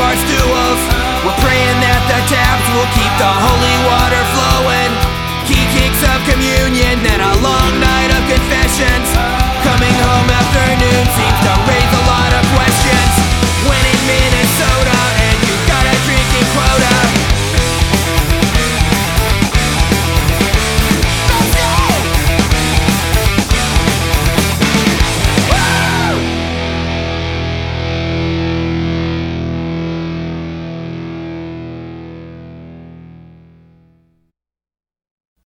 Bar stools. We're praying that the taps